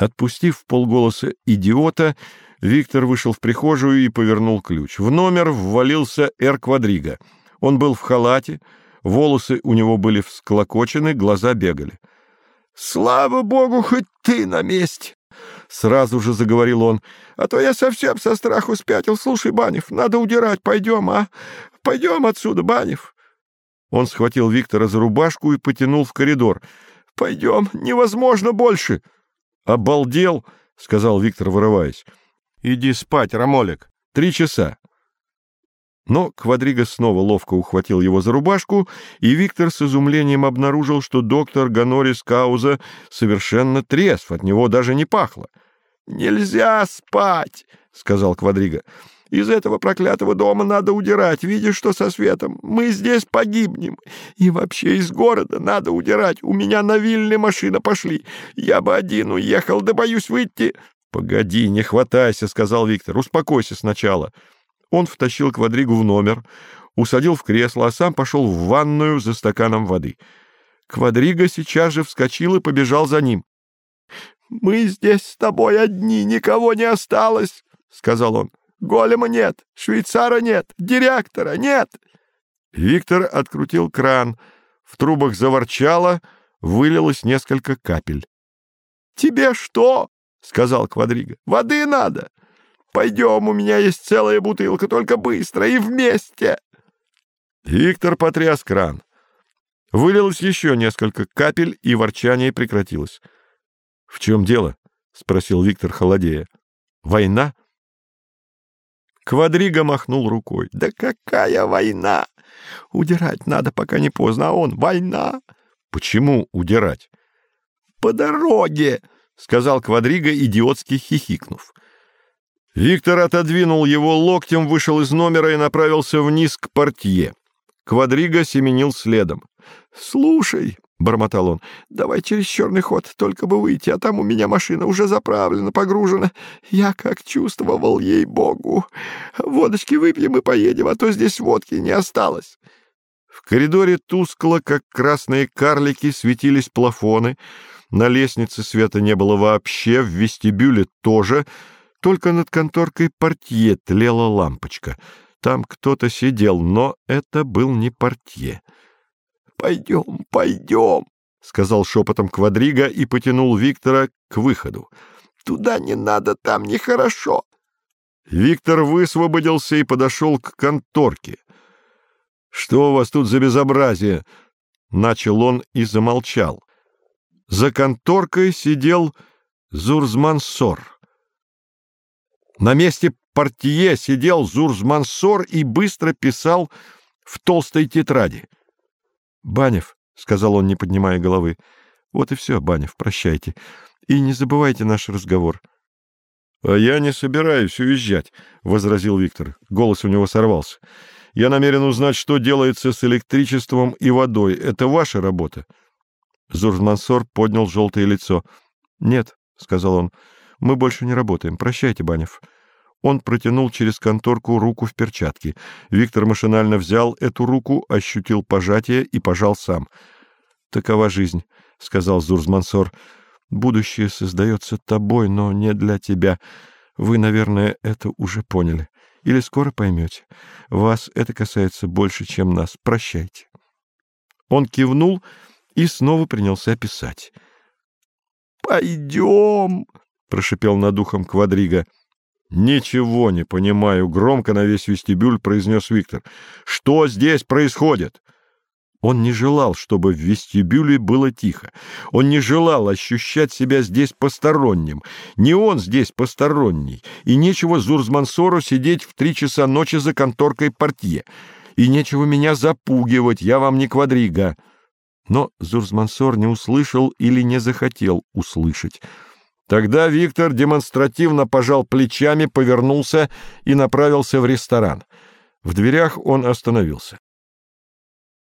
Отпустив в полголоса идиота, Виктор вышел в прихожую и повернул ключ. В номер ввалился Эр Квадриго. Он был в халате, волосы у него были всклокочены, глаза бегали. — Слава богу, хоть ты на месте! — сразу же заговорил он. — А то я совсем со страху спятил. Слушай, Банев, надо удирать. Пойдем, а? Пойдем отсюда, Банев. Он схватил Виктора за рубашку и потянул в коридор. — Пойдем, невозможно больше. — Обалдел, — сказал Виктор, вырываясь. — Иди спать, Рамолик. Три часа. Но Квадриго снова ловко ухватил его за рубашку, и Виктор с изумлением обнаружил, что доктор Ганорис Кауза совершенно трезв, от него даже не пахло. — Нельзя спать, — сказал Квадриго. — Из этого проклятого дома надо удирать. Видишь, что со светом? Мы здесь погибнем. И вообще из города надо удирать. У меня на вильне машина пошли. Я бы один уехал, да боюсь выйти. — Погоди, не хватайся, — сказал Виктор. — Успокойся сначала. — он втащил Квадригу в номер, усадил в кресло, а сам пошел в ванную за стаканом воды. Квадрига сейчас же вскочил и побежал за ним. — Мы здесь с тобой одни, никого не осталось, — сказал он. — Голема нет, швейцара нет, директора нет. Виктор открутил кран. В трубах заворчало, вылилось несколько капель. — Тебе что? — сказал Квадрига. — Воды надо. Пойдем, у меня есть целая бутылка, только быстро и вместе. Виктор потряс кран. Вылилось еще несколько капель, и ворчание прекратилось. — В чем дело? — спросил Виктор, холодея. — Война? Квадрига махнул рукой. — Да какая война? Удирать надо, пока не поздно, а он — война. — Почему удирать? — По дороге, — сказал Квадрига, идиотски хихикнув. Виктор отодвинул его локтем, вышел из номера и направился вниз к портье. Квадриго семенил следом. — Слушай, — бормотал он, — давай через черный ход, только бы выйти, а там у меня машина уже заправлена, погружена. Я как чувствовал, ей-богу. Водочки выпьем и поедем, а то здесь водки не осталось. В коридоре тускло, как красные карлики, светились плафоны. На лестнице света не было вообще, в вестибюле тоже — только над конторкой портье тлела лампочка. Там кто-то сидел, но это был не портье. — Пойдем, пойдем, — сказал шепотом Квадрига и потянул Виктора к выходу. — Туда не надо, там нехорошо. Виктор высвободился и подошел к конторке. — Что у вас тут за безобразие? — начал он и замолчал. За конторкой сидел Зурзмансор. На месте портье сидел Зурзмансор и быстро писал в толстой тетради. — Банев, — сказал он, не поднимая головы, — вот и все, Банев, прощайте. И не забывайте наш разговор. — А я не собираюсь уезжать, — возразил Виктор. Голос у него сорвался. — Я намерен узнать, что делается с электричеством и водой. Это ваша работа? Зурзмансор поднял желтое лицо. — Нет, — сказал он, — мы больше не работаем. Прощайте, Банев. Он протянул через конторку руку в перчатке. Виктор машинально взял эту руку, ощутил пожатие и пожал сам. — Такова жизнь, — сказал Зурзмансор. — Будущее создается тобой, но не для тебя. Вы, наверное, это уже поняли. Или скоро поймете. Вас это касается больше, чем нас. Прощайте. Он кивнул и снова принялся писать. — Пойдем, — прошипел над ухом Квадрига. «Ничего не понимаю», — громко на весь вестибюль произнес Виктор. «Что здесь происходит?» Он не желал, чтобы в вестибюле было тихо. Он не желал ощущать себя здесь посторонним. Не он здесь посторонний. И нечего Зурзмансору сидеть в три часа ночи за конторкой портье. И нечего меня запугивать, я вам не квадрига. Но Зурзмансор не услышал или не захотел услышать. Тогда Виктор демонстративно пожал плечами, повернулся и направился в ресторан. В дверях он остановился.